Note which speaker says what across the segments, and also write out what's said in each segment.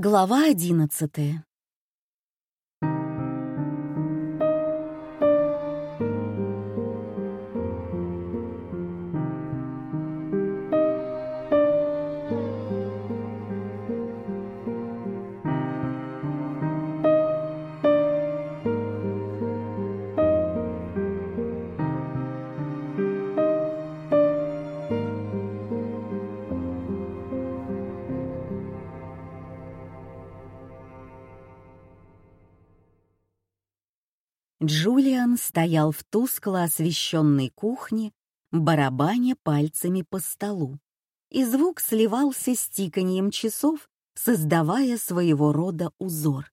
Speaker 1: Глава одиннадцатая. Джулиан стоял в тускло освещенной кухне, барабаня пальцами по столу, и звук сливался с тиканьем часов, создавая своего рода узор.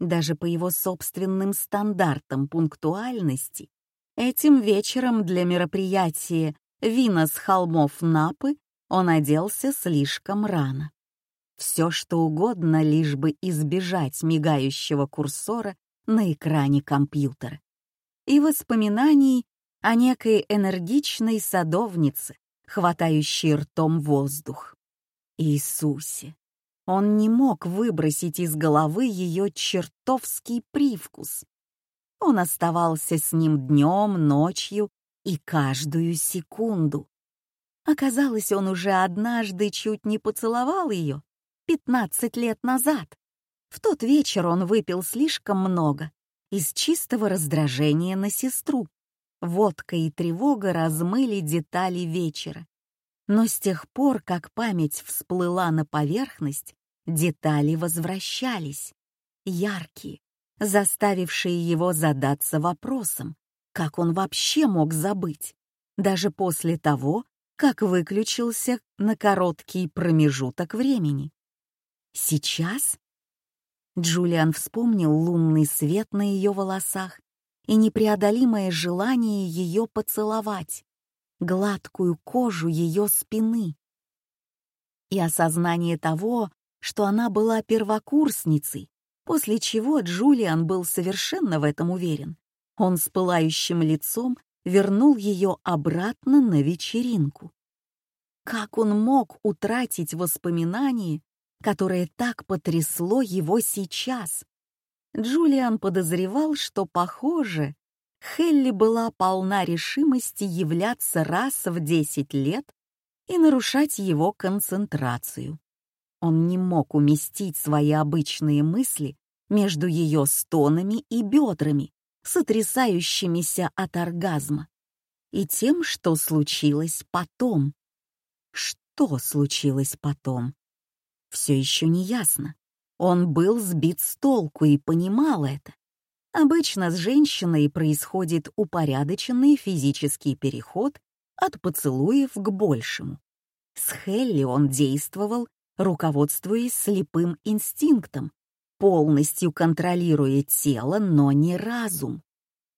Speaker 1: Даже по его собственным стандартам пунктуальности, этим вечером для мероприятия «Вина с холмов Напы» он оделся слишком рано. Все что угодно, лишь бы избежать мигающего курсора на экране компьютера и воспоминаний о некой энергичной садовнице, хватающей ртом воздух. Иисусе! Он не мог выбросить из головы ее чертовский привкус. Он оставался с ним днем, ночью и каждую секунду. Оказалось, он уже однажды чуть не поцеловал ее, пятнадцать лет назад. В тот вечер он выпил слишком много, из чистого раздражения на сестру. Водка и тревога размыли детали вечера. Но с тех пор, как память всплыла на поверхность, детали возвращались, яркие, заставившие его задаться вопросом, как он вообще мог забыть, даже после того, как выключился на короткий промежуток времени. Сейчас Джулиан вспомнил лунный свет на ее волосах и непреодолимое желание ее поцеловать, гладкую кожу ее спины. И осознание того, что она была первокурсницей, после чего Джулиан был совершенно в этом уверен. Он с пылающим лицом вернул ее обратно на вечеринку. Как он мог утратить воспоминания которое так потрясло его сейчас. Джулиан подозревал, что, похоже, Хелли была полна решимости являться раз в десять лет и нарушать его концентрацию. Он не мог уместить свои обычные мысли между ее стонами и бедрами, сотрясающимися от оргазма, и тем, что случилось потом. Что случилось потом? Все еще не ясно. Он был сбит с толку и понимал это. Обычно с женщиной происходит упорядоченный физический переход от поцелуев к большему. С Хелли он действовал, руководствуясь слепым инстинктом, полностью контролируя тело, но не разум.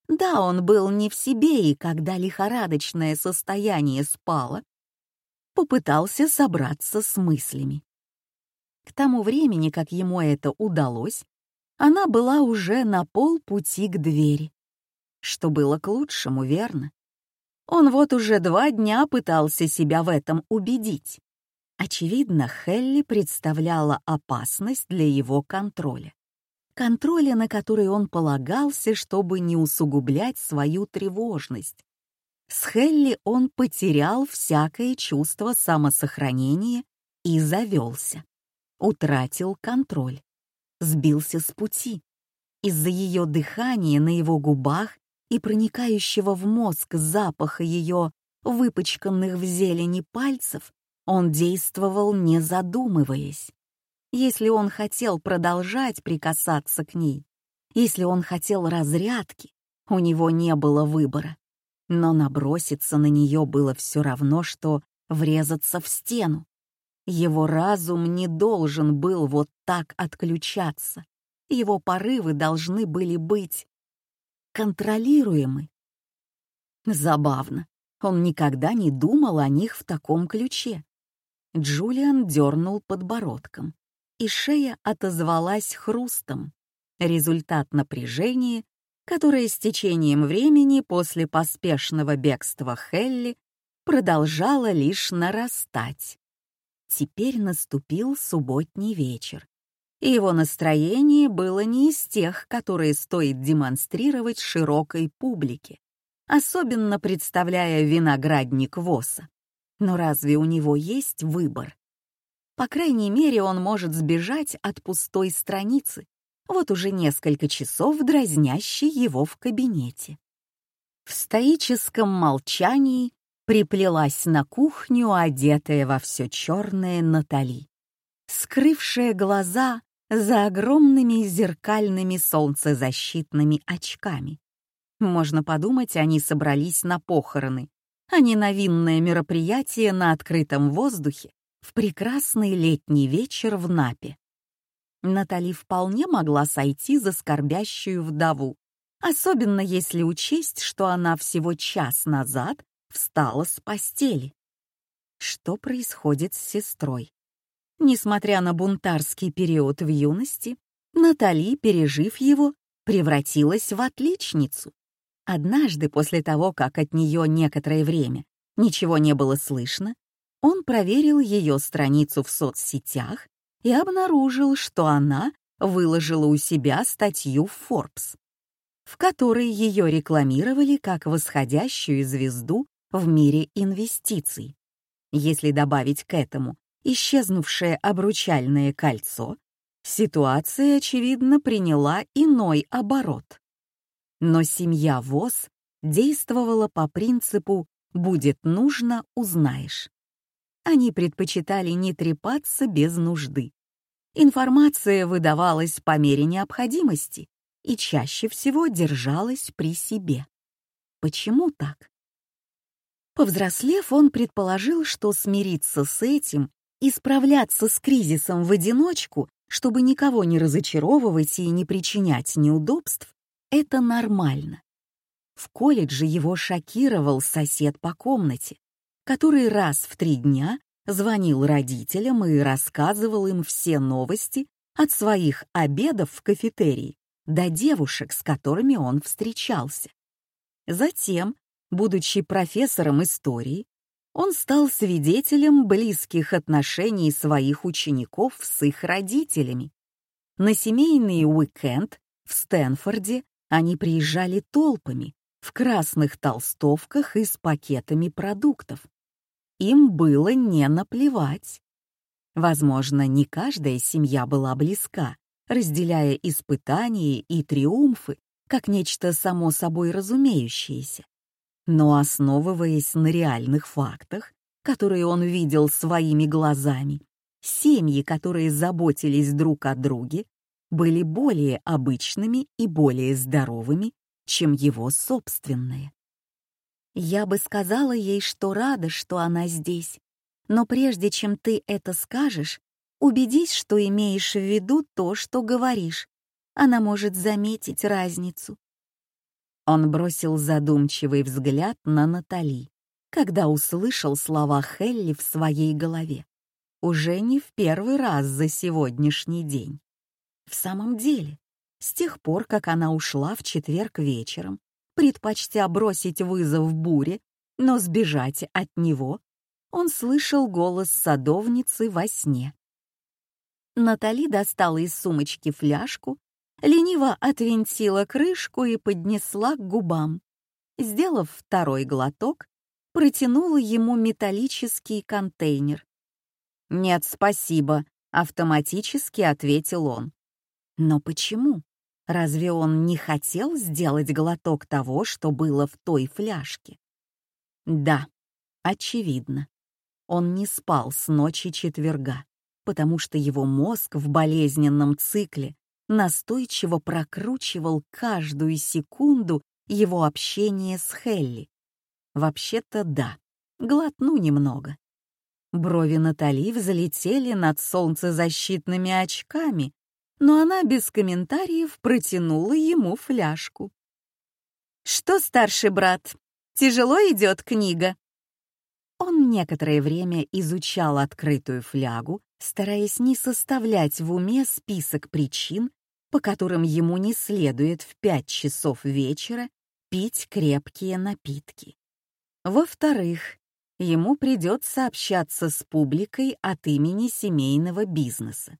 Speaker 1: Да, он был не в себе, и когда лихорадочное состояние спало, попытался собраться с мыслями. К тому времени, как ему это удалось, она была уже на полпути к двери. Что было к лучшему, верно? Он вот уже два дня пытался себя в этом убедить. Очевидно, Хелли представляла опасность для его контроля. Контроля, на который он полагался, чтобы не усугублять свою тревожность. С Хелли он потерял всякое чувство самосохранения и завелся утратил контроль, сбился с пути. Из-за ее дыхания на его губах и проникающего в мозг запаха ее выпачканных в зелени пальцев он действовал не задумываясь. Если он хотел продолжать прикасаться к ней, если он хотел разрядки, у него не было выбора. Но наброситься на нее было все равно, что врезаться в стену. Его разум не должен был вот так отключаться. Его порывы должны были быть контролируемы. Забавно, он никогда не думал о них в таком ключе. Джулиан дернул подбородком, и шея отозвалась хрустом. Результат напряжения, которое с течением времени после поспешного бегства Хелли продолжало лишь нарастать. Теперь наступил субботний вечер, и его настроение было не из тех, которые стоит демонстрировать широкой публике, особенно представляя виноградник Воса. Но разве у него есть выбор? По крайней мере, он может сбежать от пустой страницы, вот уже несколько часов дразнящий его в кабинете. В стоическом молчании приплелась на кухню, одетая во все черное Натали, скрывшая глаза за огромными зеркальными солнцезащитными очками. Можно подумать, они собрались на похороны, а не на винное мероприятие на открытом воздухе в прекрасный летний вечер в Напе. Натали вполне могла сойти за скорбящую вдову, особенно если учесть, что она всего час назад встала с постели. Что происходит с сестрой? Несмотря на бунтарский период в юности, Натали, пережив его, превратилась в отличницу. Однажды, после того, как от нее некоторое время ничего не было слышно, он проверил ее страницу в соцсетях и обнаружил, что она выложила у себя статью в Forbes, в которой ее рекламировали как восходящую звезду в мире инвестиций. Если добавить к этому исчезнувшее обручальное кольцо, ситуация, очевидно, приняла иной оборот. Но семья ВОЗ действовала по принципу «будет нужно, узнаешь». Они предпочитали не трепаться без нужды. Информация выдавалась по мере необходимости и чаще всего держалась при себе. Почему так? Повзрослев, он предположил, что смириться с этим и справляться с кризисом в одиночку, чтобы никого не разочаровывать и не причинять неудобств, это нормально. В колледже его шокировал сосед по комнате, который раз в три дня звонил родителям и рассказывал им все новости от своих обедов в кафетерии до девушек, с которыми он встречался. Затем Будучи профессором истории, он стал свидетелем близких отношений своих учеников с их родителями. На семейный уикенд в Стэнфорде они приезжали толпами, в красных толстовках и с пакетами продуктов. Им было не наплевать. Возможно, не каждая семья была близка, разделяя испытания и триумфы как нечто само собой разумеющееся. Но основываясь на реальных фактах, которые он видел своими глазами, семьи, которые заботились друг о друге, были более обычными и более здоровыми, чем его собственные. Я бы сказала ей, что рада, что она здесь, но прежде чем ты это скажешь, убедись, что имеешь в виду то, что говоришь. Она может заметить разницу. Он бросил задумчивый взгляд на Натали, когда услышал слова Хелли в своей голове. Уже не в первый раз за сегодняшний день. В самом деле, с тех пор, как она ушла в четверг вечером, предпочтя бросить вызов буре, но сбежать от него, он слышал голос садовницы во сне. Натали достала из сумочки фляжку лениво отвинтила крышку и поднесла к губам. Сделав второй глоток, протянула ему металлический контейнер. «Нет, спасибо», — автоматически ответил он. «Но почему? Разве он не хотел сделать глоток того, что было в той фляжке?» «Да, очевидно. Он не спал с ночи четверга, потому что его мозг в болезненном цикле настойчиво прокручивал каждую секунду его общения с Хелли. Вообще-то да, глотну немного. Брови Натали взлетели над солнцезащитными очками, но она без комментариев протянула ему фляжку. «Что, старший брат, тяжело идет книга?» Он некоторое время изучал открытую флягу, стараясь не составлять в уме список причин, по которым ему не следует в пять часов вечера пить крепкие напитки. Во-вторых, ему придется общаться с публикой от имени семейного бизнеса.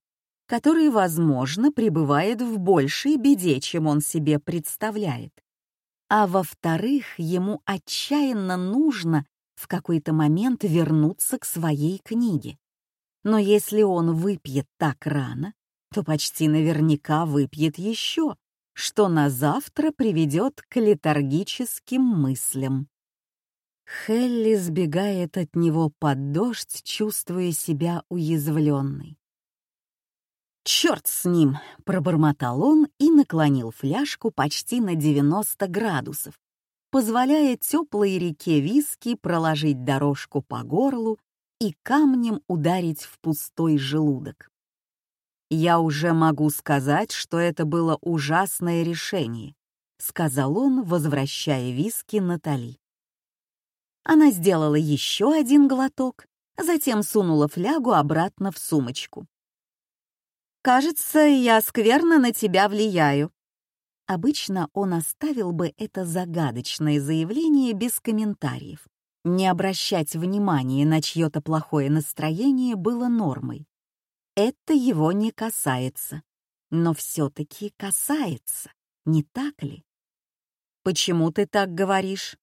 Speaker 1: который, возможно, пребывает в большей беде, чем он себе представляет. А во-вторых, ему отчаянно нужно в какой-то момент вернуться к своей книге. Но если он выпьет так рано, то почти наверняка выпьет еще, что на завтра приведет к летаргическим мыслям. Хелли сбегает от него под дождь, чувствуя себя уязвленной. «Черт с ним!» — пробормотал он и наклонил фляжку почти на 90 градусов, позволяя теплой реке виски проложить дорожку по горлу и камнем ударить в пустой желудок. «Я уже могу сказать, что это было ужасное решение», — сказал он, возвращая виски Натали. Она сделала еще один глоток, затем сунула флягу обратно в сумочку. «Кажется, я скверно на тебя влияю». Обычно он оставил бы это загадочное заявление без комментариев. Не обращать внимания на чье-то плохое настроение было нормой. Это его не касается. Но все-таки касается, не так ли? «Почему ты так говоришь?»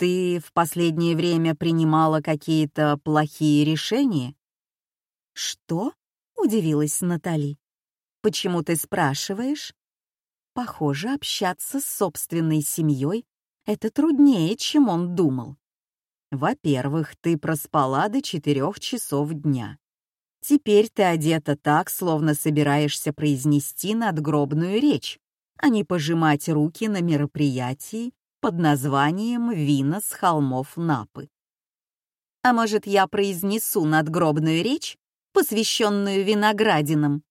Speaker 1: Ты в последнее время принимала какие-то плохие решения? Что? Удивилась Натали. Почему ты спрашиваешь? Похоже, общаться с собственной семьей — это труднее, чем он думал. Во-первых, ты проспала до четырех часов дня. Теперь ты одета так, словно собираешься произнести надгробную речь, а не пожимать руки на мероприятии под названием «Вина с холмов Напы». А может, я произнесу надгробную речь, посвященную виноградинам?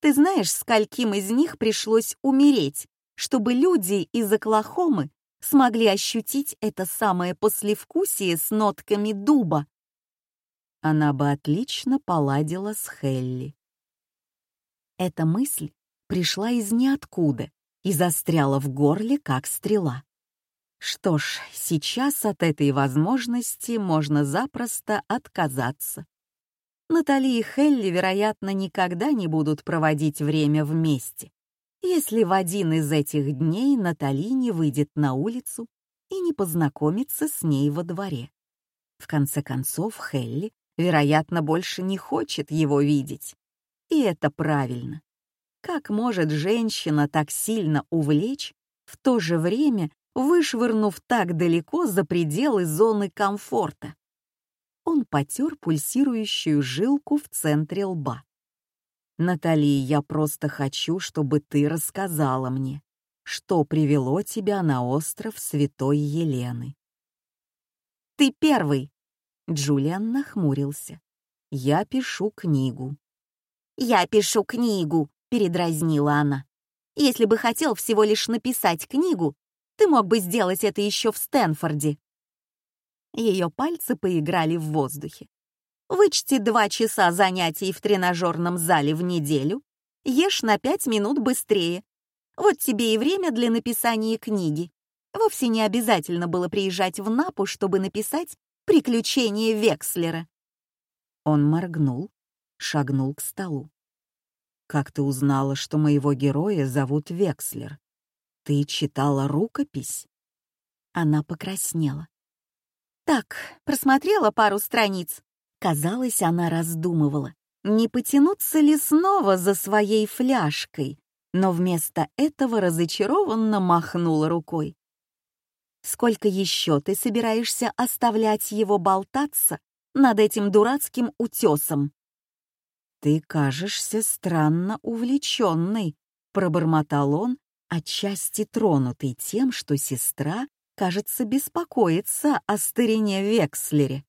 Speaker 1: Ты знаешь, скольким из них пришлось умереть, чтобы люди из Оклахомы смогли ощутить это самое послевкусие с нотками дуба? Она бы отлично поладила с Хелли. Эта мысль пришла из ниоткуда и застряла в горле, как стрела. Что ж, сейчас от этой возможности можно запросто отказаться. Натали и Хелли, вероятно, никогда не будут проводить время вместе, если в один из этих дней Натали не выйдет на улицу и не познакомится с ней во дворе. В конце концов, Хелли, вероятно, больше не хочет его видеть. И это правильно. Как может женщина так сильно увлечь, в то же время вышвырнув так далеко за пределы зоны комфорта. Он потер пульсирующую жилку в центре лба. «Натали, я просто хочу, чтобы ты рассказала мне, что привело тебя на остров Святой Елены». «Ты первый!» Джулиан нахмурился. «Я пишу книгу». «Я пишу книгу», — передразнила она. «Если бы хотел всего лишь написать книгу, ты мог бы сделать это еще в Стэнфорде». Ее пальцы поиграли в воздухе. «Вычти два часа занятий в тренажерном зале в неделю, ешь на пять минут быстрее. Вот тебе и время для написания книги. Вовсе не обязательно было приезжать в Напу, чтобы написать «Приключения Векслера». Он моргнул, шагнул к столу. «Как ты узнала, что моего героя зовут Векслер?» «Ты читала рукопись?» Она покраснела. «Так, просмотрела пару страниц». Казалось, она раздумывала, не потянуться ли снова за своей фляжкой, но вместо этого разочарованно махнула рукой. «Сколько еще ты собираешься оставлять его болтаться над этим дурацким утесом?» «Ты кажешься странно увлеченной», — пробормотал он, отчасти тронутый тем, что сестра, кажется, беспокоится о старине Векслере.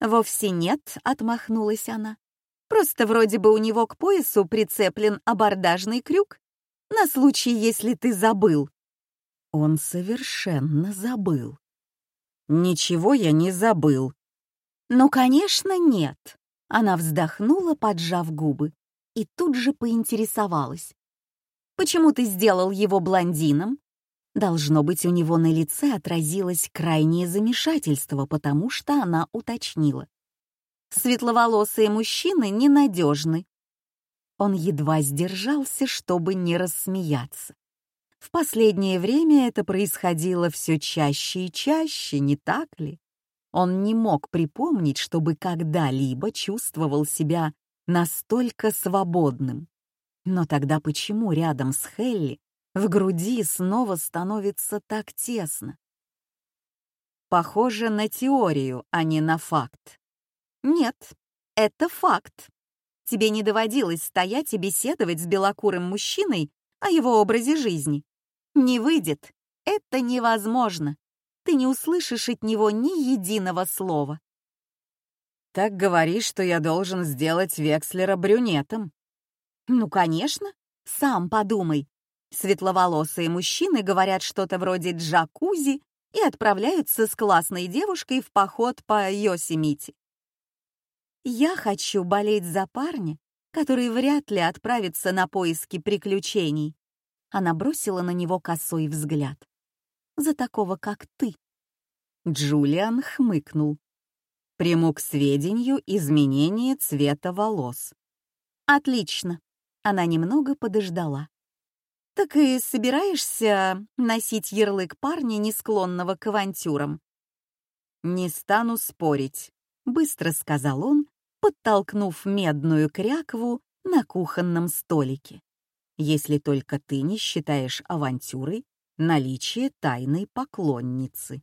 Speaker 1: «Вовсе нет», — отмахнулась она. «Просто вроде бы у него к поясу прицеплен абордажный крюк, на случай, если ты забыл». Он совершенно забыл. «Ничего я не забыл». «Ну, конечно, нет». Она вздохнула, поджав губы, и тут же поинтересовалась. Почему ты сделал его блондином?» Должно быть, у него на лице отразилось крайнее замешательство, потому что она уточнила. «Светловолосые мужчины ненадежны». Он едва сдержался, чтобы не рассмеяться. В последнее время это происходило все чаще и чаще, не так ли? Он не мог припомнить, чтобы когда-либо чувствовал себя настолько свободным. Но тогда почему рядом с Хелли в груди снова становится так тесно? Похоже на теорию, а не на факт. Нет, это факт. Тебе не доводилось стоять и беседовать с белокурым мужчиной о его образе жизни. Не выйдет. Это невозможно. Ты не услышишь от него ни единого слова.
Speaker 2: Так говоришь, что я должен сделать Векслера брюнетом.
Speaker 1: Ну, конечно. Сам подумай. Светловолосые мужчины говорят что-то вроде джакузи и отправляются с классной девушкой в поход по Йосемити. Я хочу болеть за парня, который вряд ли отправится на поиски приключений. Она бросила на него косой взгляд. За такого, как ты.
Speaker 2: Джулиан хмыкнул. Приму к сведению изменение цвета волос.
Speaker 1: Отлично. Она немного подождала. Так и собираешься носить ярлык парня, не склонного к авантюрам?
Speaker 2: Не стану спорить, быстро сказал он, подтолкнув медную крякву на кухонном столике. Если только ты не считаешь авантюрой наличие тайной поклонницы.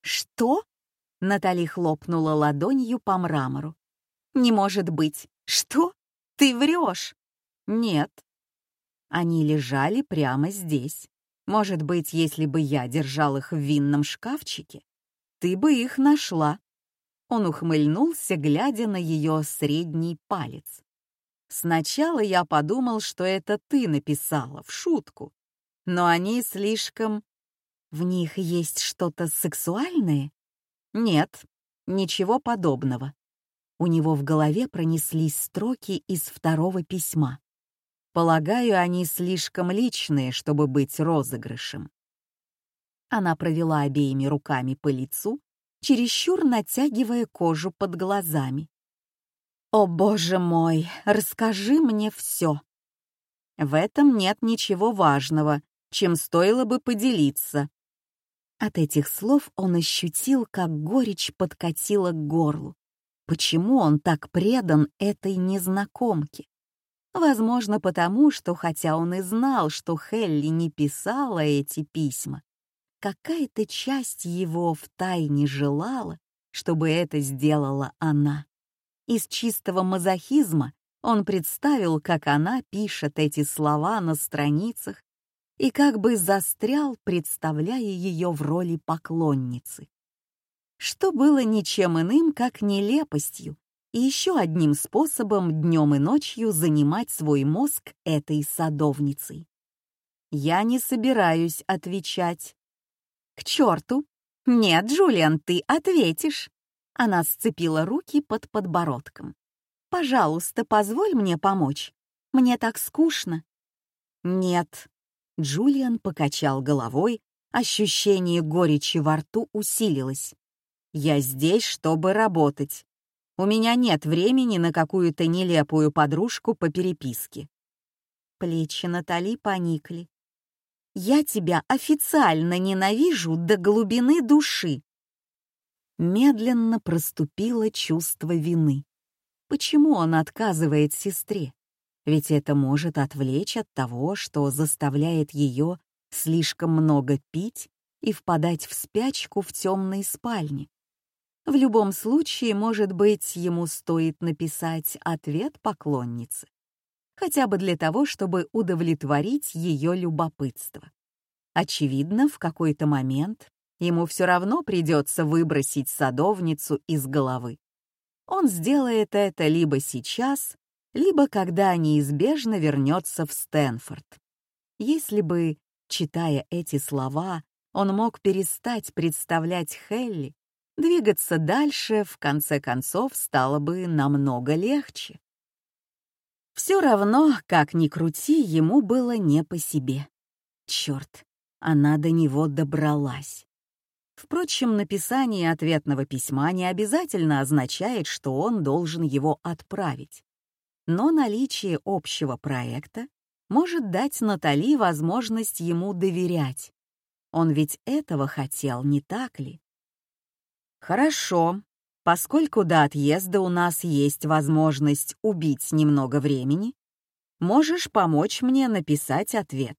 Speaker 1: «Что?» — Натали хлопнула ладонью по мрамору. «Не может быть! Что? Ты врешь!»
Speaker 2: «Нет». Они лежали прямо здесь. Может быть, если бы я держал их в винном шкафчике, ты бы их нашла. Он ухмыльнулся, глядя на ее средний палец. Сначала я подумал, что это ты написала, в шутку. Но они слишком...
Speaker 1: В них есть что-то сексуальное?
Speaker 2: Нет, ничего подобного.
Speaker 1: У него в голове пронеслись строки из второго письма.
Speaker 2: Полагаю, они слишком личные, чтобы быть розыгрышем.
Speaker 1: Она провела обеими руками по лицу, чересчур натягивая кожу под глазами. «О, боже мой, расскажи мне все!»
Speaker 2: «В этом нет ничего важного, чем стоило бы поделиться».
Speaker 1: От этих слов он ощутил, как горечь подкатила к горлу. Почему он так предан этой незнакомке? Возможно, потому что, хотя он и знал, что Хелли не писала эти письма, какая-то часть его втайне желала, чтобы это сделала она. Из чистого мазохизма он представил, как она пишет эти слова на страницах и как бы застрял, представляя ее в роли поклонницы. Что было ничем иным, как нелепостью и еще одним способом днем и ночью занимать свой мозг этой садовницей.
Speaker 2: «Я не собираюсь отвечать»,
Speaker 1: «К черту! Нет, Джулиан, ты ответишь!» Она сцепила руки под подбородком. «Пожалуйста, позволь мне помочь. Мне так скучно».
Speaker 2: «Нет». Джулиан покачал головой, ощущение горечи во рту усилилось. «Я здесь, чтобы работать. У меня нет времени на какую-то нелепую подружку по переписке».
Speaker 1: Плечи Натали поникли. Я тебя официально ненавижу до глубины души. Медленно проступило чувство вины. Почему он отказывает сестре? Ведь это может отвлечь от того, что заставляет ее слишком много пить и впадать в спячку в темной спальне. В любом случае, может быть, ему стоит написать ответ поклоннице хотя бы для того, чтобы удовлетворить ее любопытство. Очевидно, в какой-то момент ему все равно придется выбросить садовницу из головы. Он сделает это либо сейчас, либо когда неизбежно вернется в Стэнфорд. Если бы, читая эти слова, он мог перестать представлять Хелли, двигаться дальше, в конце концов, стало бы намного легче. Все равно, как ни крути, ему было не по себе. Черт, она до него добралась. Впрочем, написание ответного письма не обязательно означает, что он должен его отправить.
Speaker 2: но наличие общего проекта может дать Натали возможность ему доверять. Он ведь этого хотел, не так ли? Хорошо, поскольку до отъезда у нас есть возможность убить немного времени, можешь помочь мне написать ответ.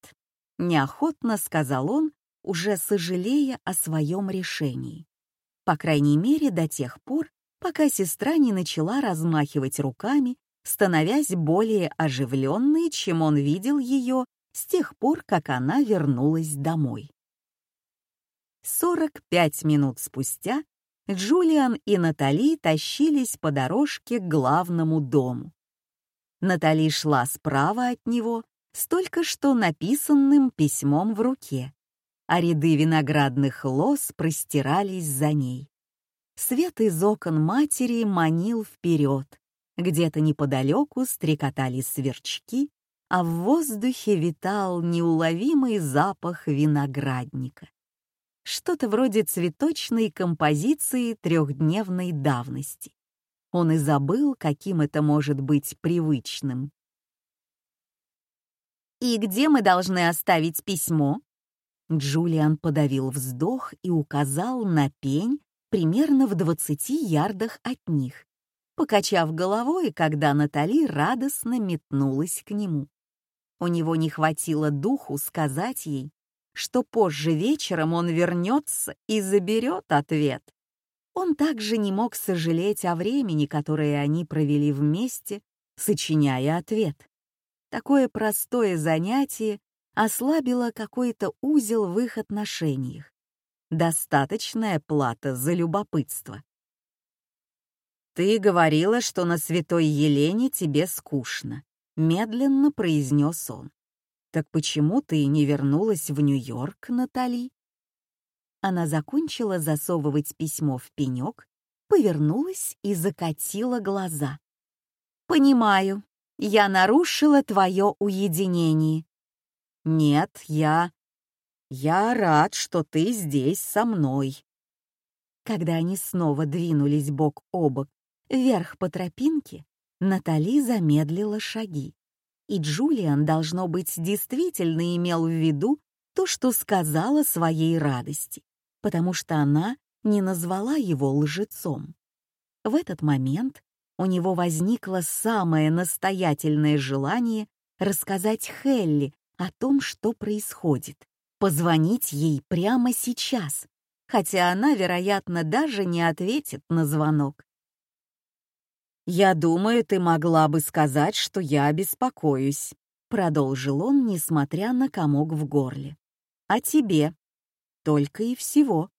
Speaker 2: Неохотно сказал он, уже сожалея о своем решении. По крайней мере, до тех пор, пока сестра не начала размахивать руками, становясь более оживленной, чем он видел ее с тех пор, как она вернулась домой. 45 минут спустя Джулиан и Натали тащились по дорожке к главному дому. Натали шла справа от него с только что написанным письмом в руке, а ряды виноградных лоз простирались за ней. Свет из окон матери манил вперед. Где-то неподалеку стрекотали сверчки, а в воздухе витал неуловимый запах виноградника. Что-то вроде цветочной композиции трехдневной давности. Он и забыл, каким это может быть привычным. «И где мы должны оставить письмо?» Джулиан подавил вздох и указал на пень примерно в двадцати ярдах от них, покачав головой, когда Натали радостно метнулась к нему. У него не хватило духу сказать ей, что позже вечером он вернется и заберет ответ. Он также не мог сожалеть о времени, которое они провели вместе, сочиняя ответ. Такое простое занятие ослабило какой-то узел в их отношениях. Достаточная плата за любопытство. «Ты говорила, что на Святой Елене тебе скучно», — медленно произнес он. «Так почему ты не вернулась в Нью-Йорк, Натали?» Она закончила засовывать письмо в пенек, повернулась и закатила глаза. «Понимаю, я нарушила твое уединение». «Нет, я... я рад, что ты здесь со мной». Когда они снова двинулись бок о бок вверх по тропинке, Натали замедлила шаги. И Джулиан, должно быть, действительно имел в виду то, что сказала своей радости, потому что она не назвала его лжецом. В этот момент у него возникло самое настоятельное желание рассказать Хелли о том, что происходит, позвонить ей прямо сейчас, хотя она, вероятно, даже не ответит на звонок. «Я думаю, ты могла бы сказать, что я беспокоюсь», — продолжил он, несмотря на комок в горле. «А тебе? Только и всего».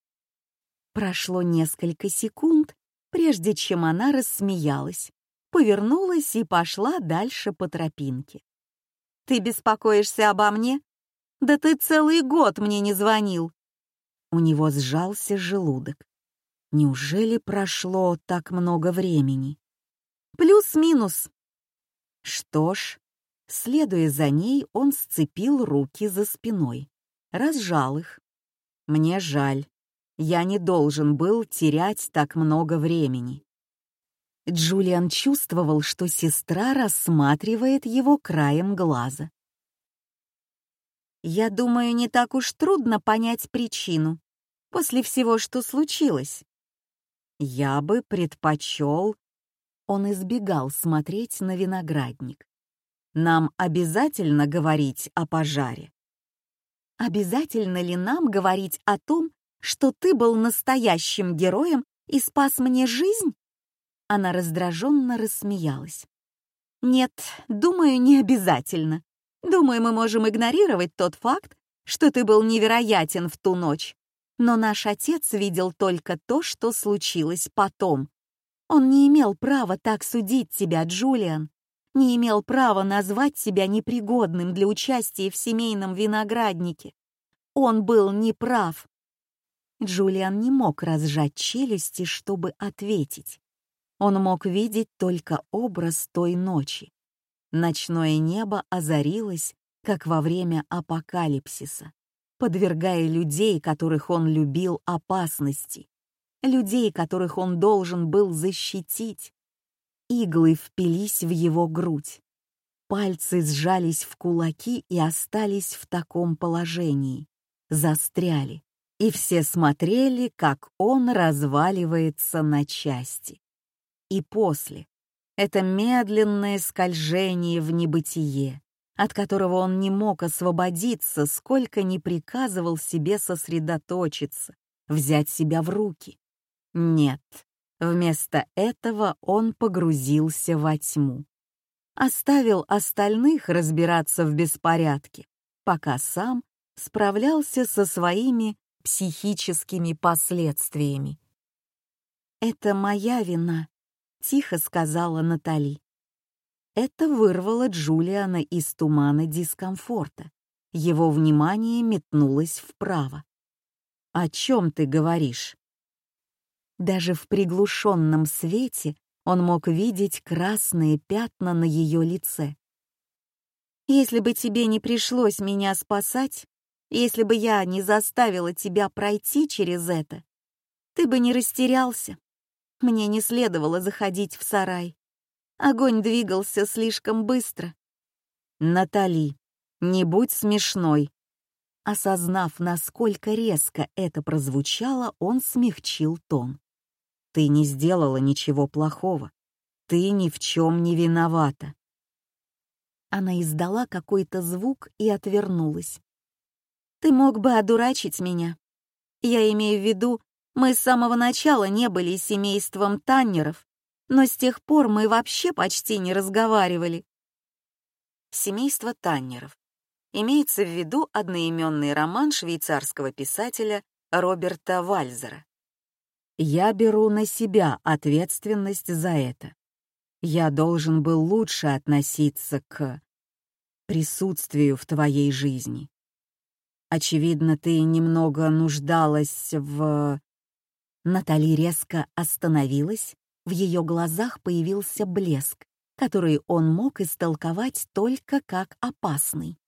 Speaker 2: Прошло несколько секунд, прежде чем она рассмеялась, повернулась и пошла дальше по тропинке. «Ты беспокоишься обо мне? Да ты целый год мне не звонил!» У него сжался желудок. Неужели прошло так много времени? Плюс-минус. Что ж, следуя за ней, он сцепил руки за спиной, разжал их. Мне жаль, я не должен был терять так много времени. Джулиан чувствовал, что сестра рассматривает его краем глаза. «Я думаю, не так уж трудно понять причину, после всего, что случилось. Я бы предпочел он избегал смотреть на виноградник. «Нам обязательно говорить о пожаре?» «Обязательно ли нам говорить о том, что ты был настоящим героем и спас мне жизнь?» Она раздраженно рассмеялась. «Нет, думаю, не обязательно. Думаю, мы можем игнорировать тот факт, что ты был невероятен в ту ночь. Но наш отец видел только то, что случилось потом, он не имел права так судить тебя, Джулиан. Не имел права назвать себя непригодным для участия в семейном винограднике. Он был неправ. Джулиан не мог разжать челюсти, чтобы ответить. Он мог видеть только образ той ночи. Ночное небо озарилось, как во время апокалипсиса, подвергая людей, которых он любил, опасности людей, которых он должен был защитить. иглы впились в его грудь. Пальцы сжались в кулаки и остались в таком положении. Застряли. И все смотрели, как он разваливается на части. И после. Это медленное скольжение в небытие, от которого он не мог освободиться, сколько ни приказывал себе сосредоточиться, взять себя в руки. Нет, вместо этого он погрузился во тьму. Оставил остальных разбираться в беспорядке, пока сам справлялся со своими психическими последствиями. «Это моя вина», — тихо сказала Натали. Это вырвало Джулиана из тумана дискомфорта. Его внимание метнулось вправо. «О чем ты говоришь?» Даже в приглушенном свете он мог видеть красные пятна на ее лице. «Если бы тебе не пришлось меня спасать, если бы я не заставила тебя пройти через это, ты бы не растерялся. Мне не следовало заходить в сарай. Огонь двигался слишком быстро. Натали, не будь смешной, Осознав, насколько резко это прозвучало, он смягчил тон. «Ты не сделала ничего плохого. Ты ни в чем не виновата». Она издала какой-то звук и отвернулась. «Ты мог бы одурачить меня. Я имею в виду, мы с самого начала не были семейством Таннеров, но с тех пор мы вообще почти не разговаривали». Семейство Таннеров имеется в виду одноименный роман швейцарского писателя Роберта Вальзера. «Я беру на себя ответственность за это. Я должен был лучше относиться к присутствию в твоей жизни. Очевидно, ты немного нуждалась в...» Натали резко остановилась, в ее глазах появился блеск, который он мог истолковать только как опасный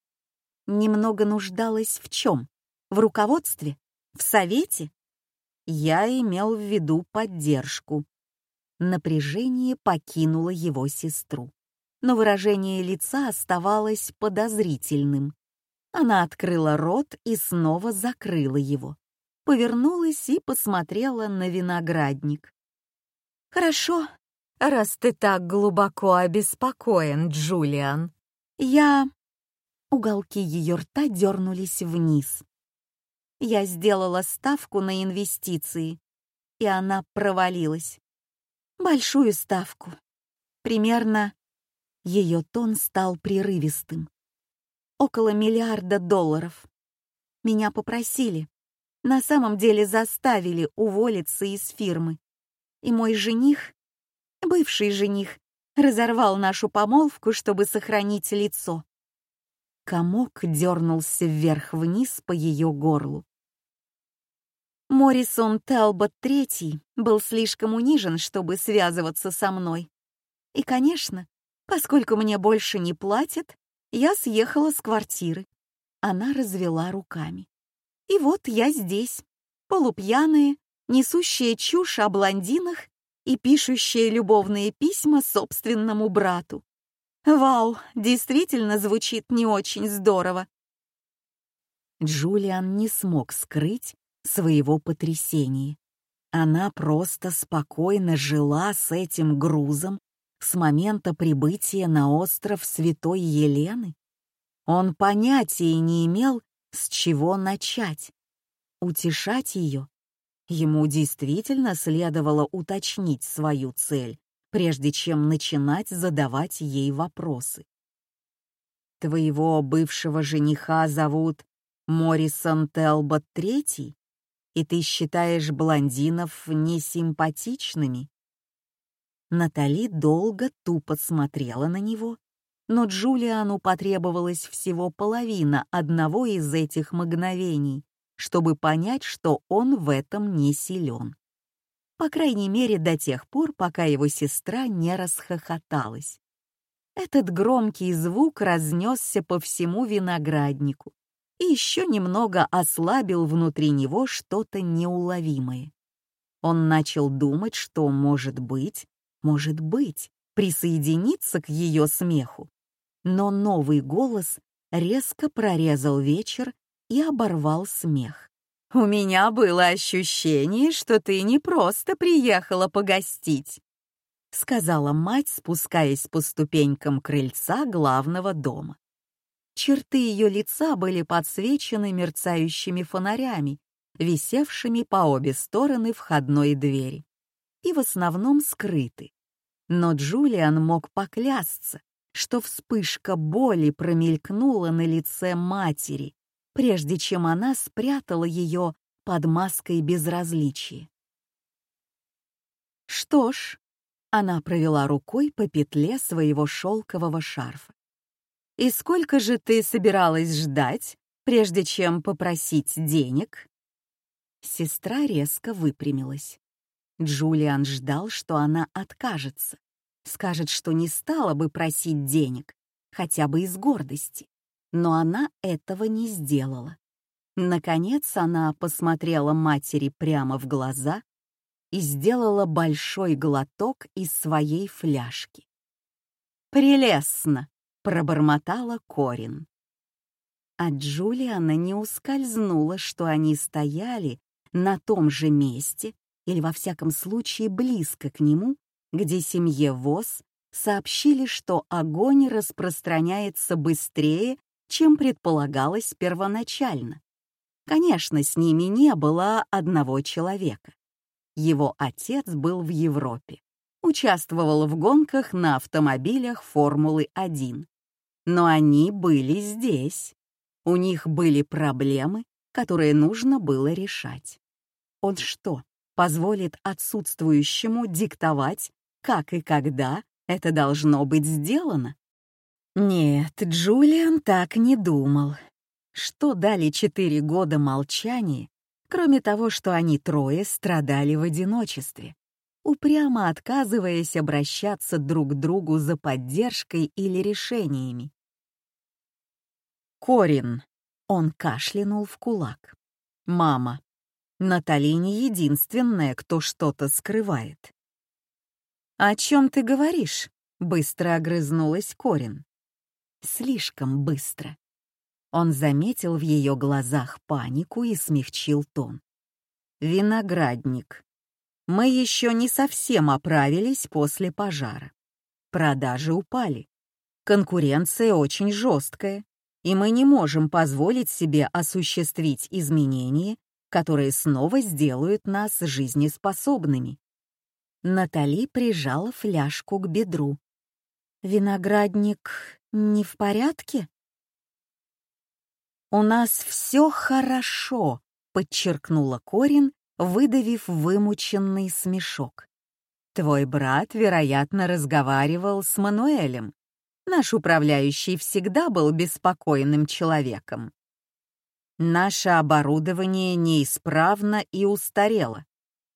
Speaker 2: немного нуждалась в чем? В руководстве? В совете? Я имел в виду поддержку. Напряжение покинуло его сестру, но выражение лица оставалось подозрительным. Она открыла рот и снова закрыла его, повернулась и посмотрела на виноградник. «Хорошо, раз ты так глубоко обеспокоен, Джулиан. Я Уголки ее рта дернулись вниз. Я сделала ставку на инвестиции, и она провалилась. Большую ставку. Примерно ее тон стал прерывистым. Около миллиарда долларов. Меня попросили. На самом деле заставили уволиться из фирмы. И мой жених, бывший жених, разорвал нашу помолвку, чтобы сохранить лицо. Комок дернулся вверх-вниз по ее горлу. Моррисон Телбот III был слишком унижен, чтобы связываться со мной. И, конечно, поскольку мне больше не платят, я съехала с квартиры. Она развела руками. И вот я здесь, полупьяная, несущая чушь о блондинах и пишущая любовные письма собственному брату. Вау, действительно звучит не очень здорово. Джулиан не смог скрыть своего потрясения. Она просто спокойно жила с этим грузом с момента прибытия на остров Святой Елены. Он понятия не имел, с чего начать. Утешать ее. Ему действительно следовало уточнить свою цель прежде чем начинать задавать ей вопросы. «Твоего бывшего жениха зовут Моррисон Телбот Третий, и ты считаешь блондинов несимпатичными?» Натали долго тупо смотрела на него, но Джулиану потребовалось всего половина одного из этих мгновений, чтобы понять, что он в этом не силен по крайней мере до тех пор, пока его сестра не расхохоталась. Этот громкий звук разнесся по всему винограднику и еще немного ослабил внутри него что-то неуловимое. Он начал думать, что, может быть, может быть, присоединиться к ее смеху. Но новый голос резко прорезал вечер и оборвал смех. «У меня было ощущение, что ты не просто приехала погостить», сказала мать, спускаясь по ступенькам крыльца главного дома. Черты ее лица были подсвечены мерцающими фонарями, висевшими по обе стороны входной двери, и в основном скрыты. Но Джулиан мог поклясться, что вспышка боли промелькнула на лице матери, прежде чем она спрятала ее под маской безразличия. Что ж, она провела рукой по петле своего шелкового шарфа. «И сколько же ты собиралась ждать, прежде чем попросить денег?» Сестра резко выпрямилась. Джулиан ждал, что она откажется, скажет, что не стала бы просить денег, хотя бы из гордости. Но она этого не сделала. Наконец она посмотрела матери прямо в глаза и сделала большой глоток из своей фляжки. «Прелестно!» пробормотала Корин. От Джулиана не ускользнуло, что они стояли на том же месте или во всяком случае близко к нему, где семье ВОЗ сообщили, что огонь распространяется быстрее, чем предполагалось первоначально. Конечно, с ними не было одного человека. Его отец был в Европе, участвовал в гонках на автомобилях Формулы-1 но они были здесь. У них были проблемы, которые нужно было решать. Он что, позволит отсутствующему диктовать, как и когда это должно быть сделано? Нет, Джулиан так не думал. Что дали четыре года молчания, кроме того, что они трое страдали в одиночестве, упрямо отказываясь обращаться друг к другу за поддержкой или решениями. Корин. Он кашлянул в кулак. Мама. Натали не единственная, кто что-то скрывает. «О чем ты говоришь?» — быстро огрызнулась Корин. Слишком быстро. Он заметил в ее глазах панику и смягчил тон. «Виноградник. Мы еще не совсем оправились после пожара. Продажи упали. Конкуренция очень жесткая и мы не можем позволить себе осуществить изменения, которые снова сделают нас жизнеспособными. Натали прижала фляжку к бедру. «Виноградник не в порядке?» «У нас все хорошо», — подчеркнула Корин, выдавив вымученный смешок. «Твой брат, вероятно, разговаривал с Мануэлем. Наш управляющий всегда был беспокойным человеком. Наше оборудование неисправно и устарело.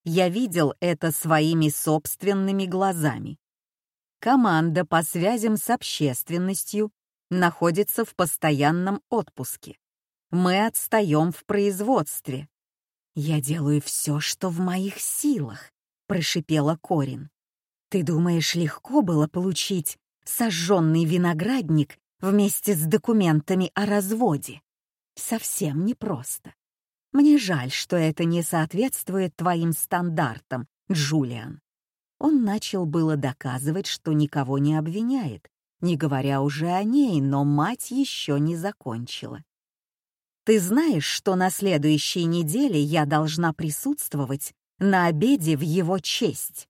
Speaker 2: Я видел это своими собственными глазами. Команда по связям с общественностью находится в постоянном отпуске. Мы отстаем в производстве. «Я делаю все, что в моих силах», — прошипела Корин. «Ты думаешь, легко было получить сожженный виноградник вместе с документами о разводе. Совсем непросто. Мне жаль, что это не соответствует твоим стандартам, Джулиан. Он начал было доказывать, что никого не обвиняет, не говоря уже о ней, но мать еще не закончила. «Ты знаешь, что на следующей неделе я должна присутствовать на обеде в его честь?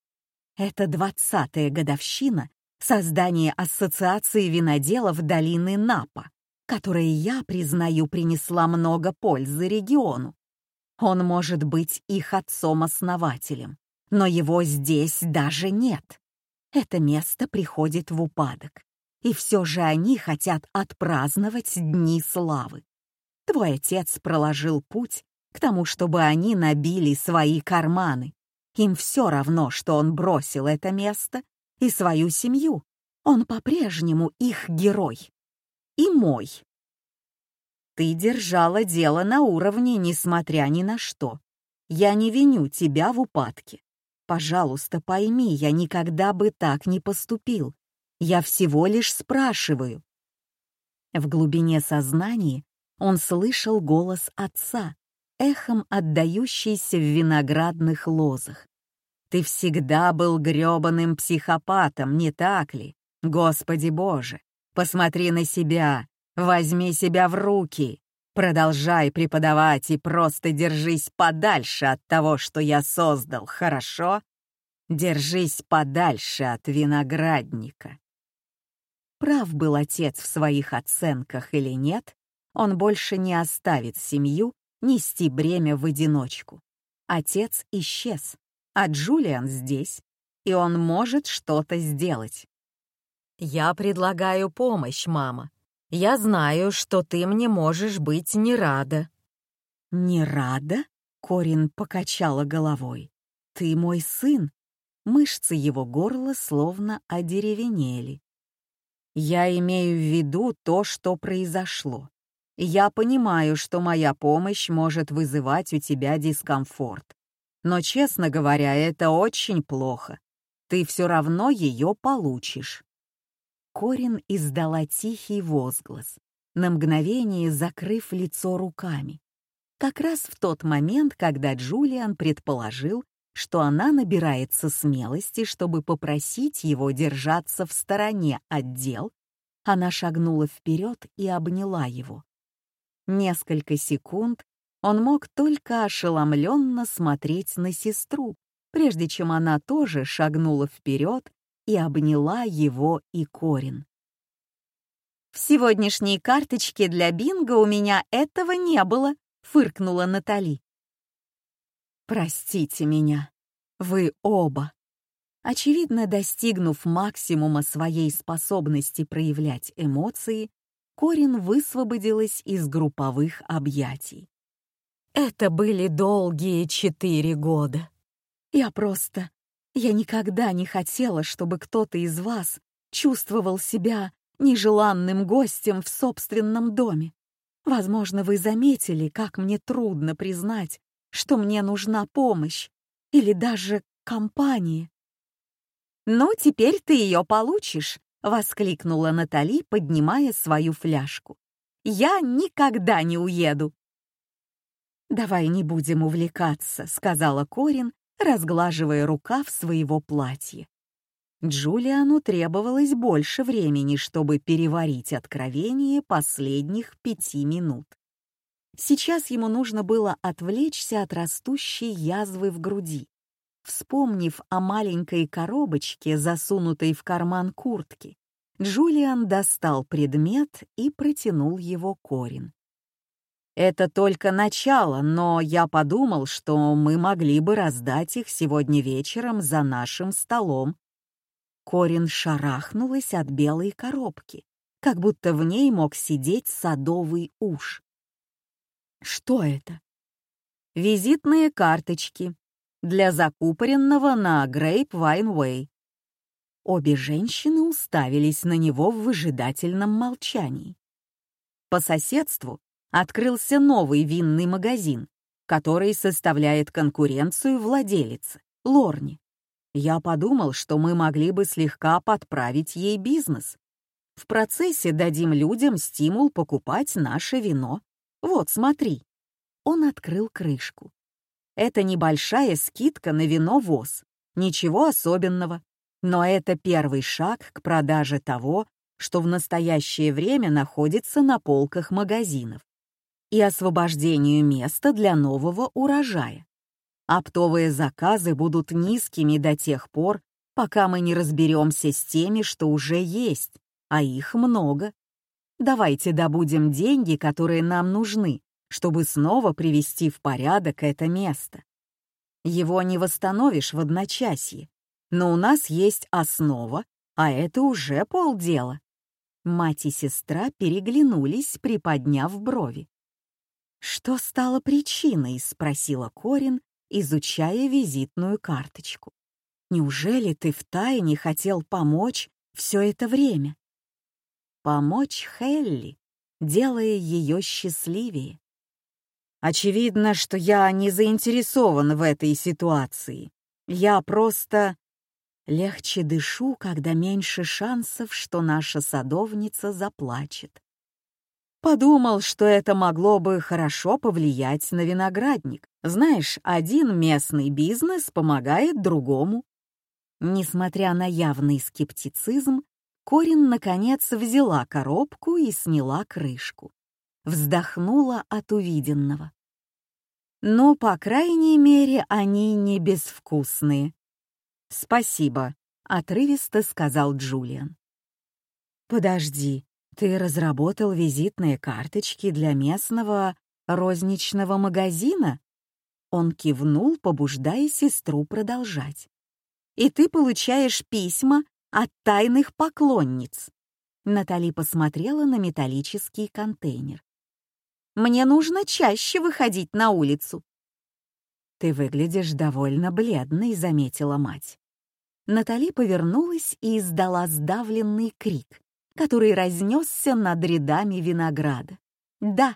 Speaker 2: Это двадцатая годовщина создание Ассоциации виноделов долины Напа, которая, я признаю, принесла много пользы региону. Он может быть их отцом-основателем, но его здесь даже нет. Это место приходит в упадок, и все же они хотят отпраздновать Дни Славы. Твой отец проложил путь к тому, чтобы они набили свои карманы. Им все равно, что он бросил это место и свою семью. Он по-прежнему их герой. И мой. Ты держала дело на уровне, несмотря ни на что. Я не виню тебя в упадке. Пожалуйста, пойми, я никогда бы так не поступил. Я всего лишь спрашиваю». В глубине сознания он слышал голос отца, эхом отдающийся в виноградных лозах. «Ты всегда был грёбаным психопатом, не так ли? Господи Боже, посмотри на себя, возьми себя в руки, продолжай преподавать и просто держись подальше от того, что я создал, хорошо? Держись подальше от виноградника». Прав был отец в своих оценках или нет, он больше не оставит семью нести бремя в одиночку. Отец исчез, а Джулиан здесь, и он может что-то сделать. «Я предлагаю помощь, мама. Я знаю, что ты мне можешь быть не рада». «Не рада?» — Корин покачала головой. «Ты мой сын». Мышцы его горла словно одеревенели. «Я имею в виду то, что произошло. Я понимаю, что моя помощь может вызывать у тебя дискомфорт. Но, честно говоря, это очень плохо. Ты все равно ее получишь. Корин издала тихий возглас, на мгновение закрыв лицо руками. Как раз в тот момент, когда Джулиан предположил, что она набирается смелости, чтобы попросить его держаться в стороне от дел, она шагнула вперед и обняла его. Несколько секунд он мог только ошеломленно смотреть на сестру, прежде чем она тоже шагнула вперед и обняла его и Корин. «В сегодняшней карточке для бинго у меня этого не было», — фыркнула Натали. «Простите меня, вы оба». Очевидно, достигнув максимума своей способности проявлять эмоции, Корин высвободилась из групповых объятий. Это были долгие четыре года. Я просто... Я никогда не хотела, чтобы кто-то из вас чувствовал себя нежеланным гостем в собственном доме. Возможно, вы заметили, как мне трудно признать, что мне нужна помощь или даже компания. «Ну, теперь ты ее получишь», — воскликнула Натали, поднимая свою фляжку. «Я никогда не уеду!» «Давай не будем увлекаться», — сказала Корин, разглаживая рукав своего платья. Джулиану требовалось больше времени, чтобы переварить откровение последних пяти минут. Сейчас ему нужно было отвлечься от растущей язвы в груди. Вспомнив о маленькой коробочке, засунутой в карман куртки, Джулиан достал предмет и протянул его Корин. «Это только начало, но я подумал, что мы могли бы раздать их сегодня вечером за нашим столом». Корин шарахнулась от белой коробки, как будто в ней мог сидеть садовый уж. «Что это?» «Визитные карточки», для закупоренного на Грейп Вайнвей. Обе женщины уставились на него в выжидательном молчании. По соседству открылся новый винный магазин, который составляет конкуренцию владелице, Лорне. Я подумал, что мы могли бы слегка подправить ей бизнес. В процессе дадим людям стимул покупать наше вино. Вот, смотри. Он открыл крышку. Это небольшая скидка на вино ВОЗ. Ничего особенного. Но это первый шаг к продаже того, что в настоящее время находится на полках магазинов, и освобождению места для нового урожая. Оптовые заказы будут низкими до тех пор, пока мы не разберемся с теми, что уже есть, а их много. Давайте добудем деньги, которые нам нужны, чтобы снова привести в порядок это место. Его не восстановишь в одночасье, но у нас есть основа, а это уже полдела. Мать и сестра переглянулись, приподняв брови. «Что стало причиной?» — спросила Корин, изучая визитную карточку. «Неужели ты втайне хотел помочь все это время?» «Помочь Хелли, делая ее счастливее. Очевидно, что я не заинтересован в этой ситуации. Я просто легче дышу, когда меньше шансов, что наша садовница заплачет. Подумал, что это могло бы хорошо повлиять на виноградник. Знаешь, один местный бизнес помогает другому. Несмотря на явный скептицизм, Корин наконец взяла коробку и сняла крышку. Вздохнула от увиденного. Но, по крайней мере, они не безвкусные. «Спасибо», — отрывисто сказал Джулиан. «Подожди, ты разработал визитные карточки для местного розничного магазина?» Он кивнул, побуждая сестру продолжать. «И ты получаешь письма от тайных поклонниц». Натали посмотрела на металлический контейнер. «Мне нужно чаще выходить на улицу». «Ты выглядишь довольно бледной», — заметила мать. Натали повернулась и издала сдавленный крик, который разнесся над рядами винограда. «Да,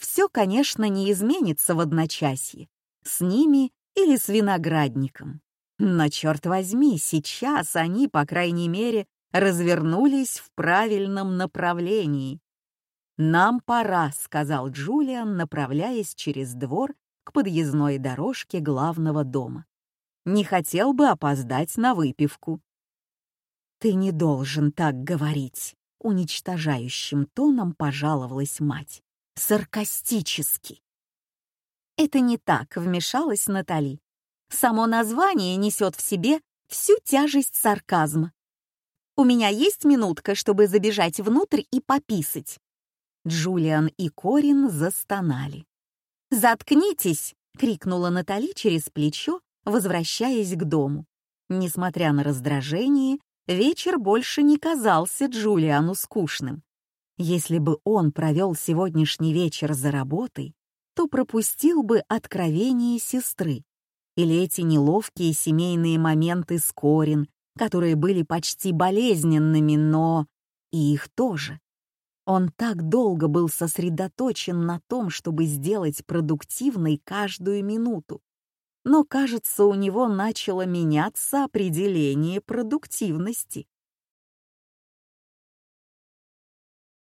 Speaker 2: все, конечно, не изменится в одночасье, с ними или с виноградником. Но, черт возьми, сейчас они, по крайней мере, развернулись в правильном направлении. «Нам пора», — сказал Джулиан, направляясь через двор к подъездной дорожке главного дома. «Не хотел бы опоздать на выпивку». «Ты не должен так говорить», — уничтожающим тоном пожаловалась мать. «Саркастически». «Это не так», — вмешалась Натали. Само название несет в себе всю тяжесть сарказма. «У меня есть минутка, чтобы забежать внутрь и пописать». Джулиан и Корин застонали. «Заткнитесь!» — крикнула Натали через плечо, возвращаясь к дому. Несмотря на раздражение, вечер больше не казался Джулиану скучным. Если бы он провел сегодняшний вечер за работой, то пропустил бы откровение сестры или эти неловкие семейные моменты с Корин, которые были почти болезненными, но и их тоже. Он так долго был сосредоточен на том, чтобы сделать продуктивной каждую минуту. Но, кажется, у него начало меняться определение продуктивности.